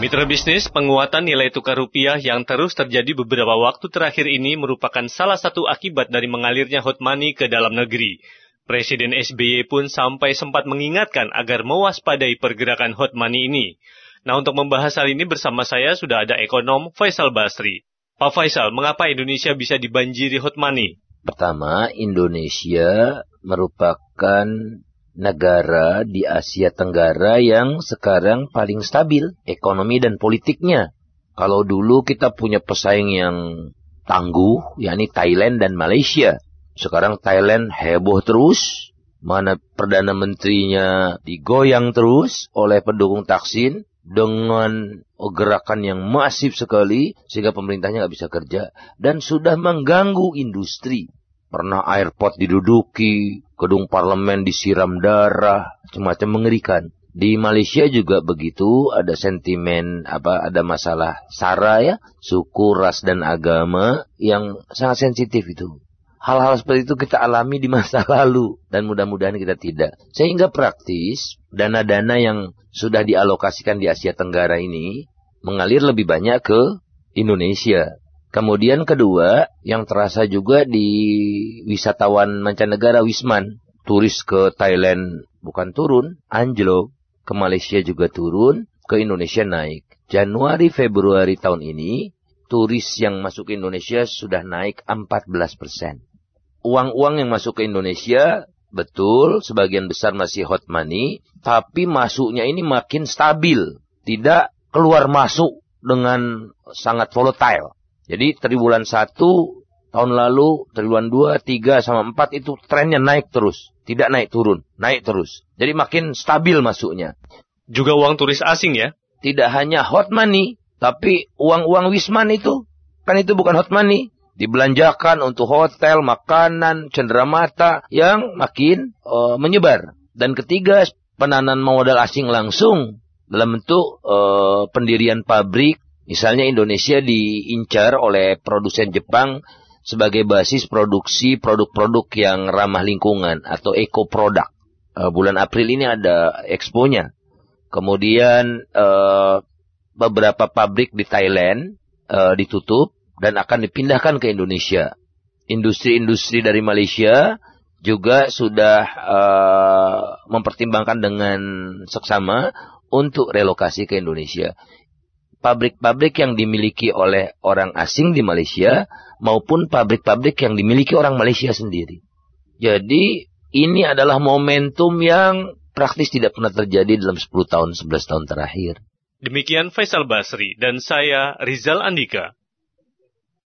Mitra bisnis, penguatan nilai tukar rupiah yang terus terjadi beberapa waktu terakhir ini merupakan salah satu akibat dari mengalirnya hot money ke dalam negeri. Presiden SBY pun sampai sempat mengingatkan agar mewaspadai pergerakan hot money ini. Nah untuk membahas hal ini bersama saya sudah ada ekonom Faisal Basri. Pak Faisal, mengapa Indonesia bisa dibanjiri hot money? Pertama, Indonesia merupakan negara di Asia Tenggara yang sekarang paling stabil ekonomi dan politiknya. Kalau dulu kita punya pesaing yang tangguh, yakni Thailand dan Malaysia. Sekarang Thailand heboh terus, mana Perdana Menterinya digoyang terus oleh pendukung Taksin dengan gerakan yang masif sekali sehingga pemerintahnya nggak bisa kerja dan sudah mengganggu industri. Pernah airport diduduki, gedung parlemen disiram darah, semacam mengerikan. Di Malaysia juga begitu, ada sentimen apa ada masalah sara ya, suku, ras dan agama yang sangat sensitif itu. Hal-hal seperti itu kita alami di masa lalu dan mudah-mudahan kita tidak. Sehingga praktis dana-dana yang sudah dialokasikan di Asia Tenggara ini mengalir lebih banyak ke Indonesia. Kemudian kedua, yang terasa juga di wisatawan mancanegara Wisman. Turis ke Thailand bukan turun, anjlok. Ke Malaysia juga turun, ke Indonesia naik. Januari Februari tahun ini, turis yang masuk ke Indonesia sudah naik 14 persen. Uang-uang yang masuk ke Indonesia, betul, sebagian besar masih hot money, tapi masuknya ini makin stabil. Tidak keluar masuk dengan sangat volatile. Jadi triwulan 1 tahun lalu, triwulan 2, 3 sama 4 itu trennya naik terus. Tidak naik turun, naik terus. Jadi makin stabil masuknya. Juga uang turis asing ya? Tidak hanya hot money, tapi uang-uang wisman itu. Kan itu bukan hot money. Dibelanjakan untuk hotel, makanan, cenderamata yang makin uh, menyebar. Dan ketiga, penanaman modal asing langsung dalam bentuk uh, pendirian pabrik, Misalnya Indonesia diincar oleh produsen Jepang sebagai basis produksi produk-produk yang ramah lingkungan atau eco product. Uh, bulan April ini ada exponya. Kemudian uh, beberapa pabrik di Thailand uh, ditutup dan akan dipindahkan ke Indonesia. Industri-industri dari Malaysia juga sudah mempertimbangkan dengan seksama untuk relokasi ke Indonesia pabrik-pabrik yang dimiliki oleh orang asing di Malaysia maupun pabrik-pabrik yang dimiliki orang Malaysia sendiri. Jadi ini adalah momentum yang praktis tidak pernah terjadi dalam 10 tahun, 11 tahun terakhir. Demikian Faisal Basri dan saya Rizal Andika.